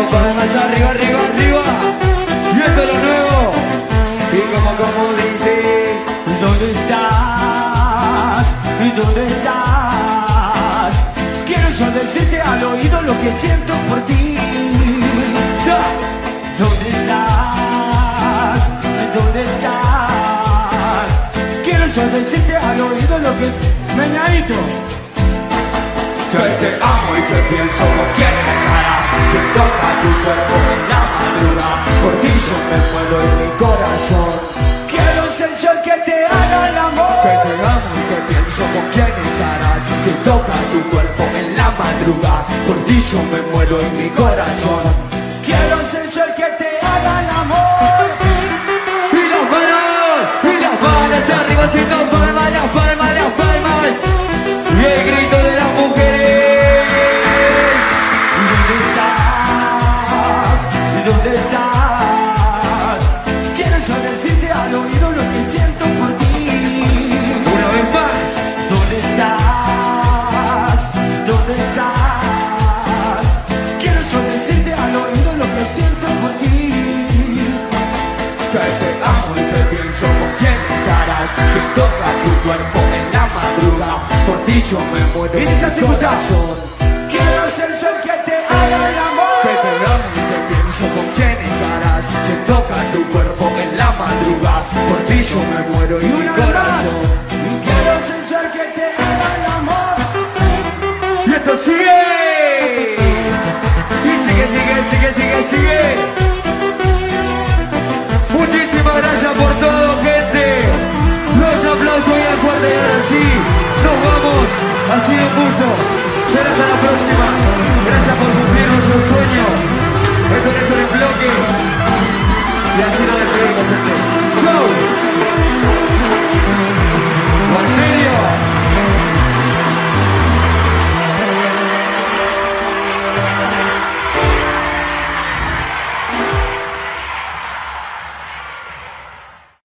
Vamos con la marcha arriba, arriba, arriba. Y esto es lo nuevo. Y como, como dice, ¿dónde estás? ¿Dónde estás? Quiero yo decirte al oído lo que siento por ti. ¿Dónde estás? ¿Dónde estás? Quiero decirte al oído lo que... Meñadito. Que te amo y que pienso no quieres que toca tu cuerpo en la madrugada Por ti yo me muero en mi corazón. Quiero ser yo el que te haga el amor. Que te amo y que pienso con quién estarás. Que toca tu cuerpo en la madrugada Por ti yo me muero en mi corazón Que te amo y que pienso con quién estarás. Que toca tu cuerpo en la madrugada. Por ti yo me muero Y dice así, corazón. Quiero ser yo el que te haga el Que te amor. amo y que pienso con quién estarás. Que toca tu cuerpo en la madrugada. Por ti yo me muero Y en mi más. corazón. Quiero ser yo el que te haga el amor. Y esto sigue. Y sigue, sigue, sigue, sigue, sigue sido curto. Será hasta la próxima. Gracias por cumplir nuestro sueño. Esto es el bloque. Y así